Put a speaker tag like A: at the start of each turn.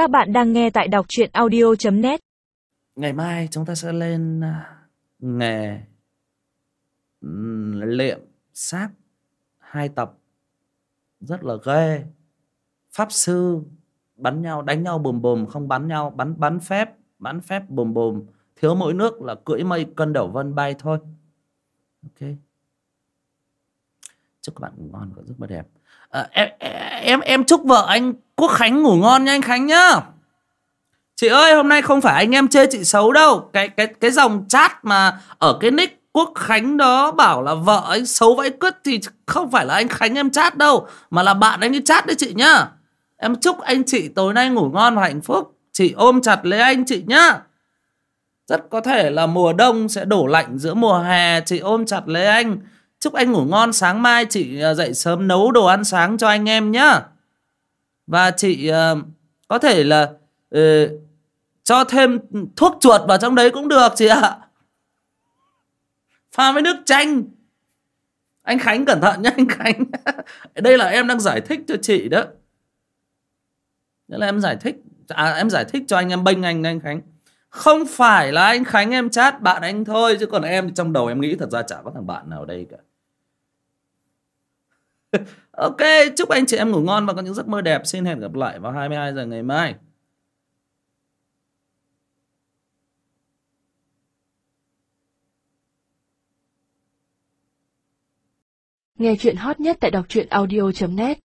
A: Các bạn đang nghe tại đọc truyện audio.net
B: Ngày mai chúng ta sẽ lên à, nghề liệm xác hai tập. Rất là ghê. Pháp sư bắn nhau đánh nhau bùm bùm không bắn nhau bắn bắn phép bắn phép bùm bùm. Thiếu mỗi nước là cưỡi mây cân đổ vân bay thôi. Ok. Chúc các bạn ngủ ngon và giấc mơ đẹp. À, em em em chúc vợ anh quốc khánh ngủ ngon nha anh khánh nhá. Chị ơi, hôm nay không phải anh em chê chị xấu đâu. Cái cái cái dòng chat mà ở cái nick quốc khánh đó bảo là vợ anh xấu vãi cứt thì không phải là anh khánh em chat đâu, mà là bạn anh ấy chat đấy chị nhá. Em chúc anh chị tối nay ngủ ngon và hạnh phúc. Chị ôm chặt lấy anh chị nhá. Rất có thể là mùa đông sẽ đổ lạnh giữa mùa hè, chị ôm chặt lấy anh. Chúc anh ngủ ngon, sáng mai chị à, dậy sớm nấu đồ ăn sáng cho anh em nhá và chị uh, có thể là uh, cho thêm thuốc chuột vào trong đấy cũng được chị ạ. Pha với nước chanh. Anh khánh cẩn thận nhé anh khánh. Đây là em đang giải thích cho chị đó. Đó là em giải thích à, em giải thích cho anh em bênh anh anh khánh. Không phải là anh khánh em chat bạn anh thôi chứ còn em trong đầu em nghĩ thật ra chả có thằng bạn nào đây cả. ok, chúc anh chị em ngủ ngon và có những giấc mơ đẹp. Xin hẹn gặp lại vào 22 giờ ngày mai.
A: Nghe chuyện hot nhất tại đọc truyện audio.net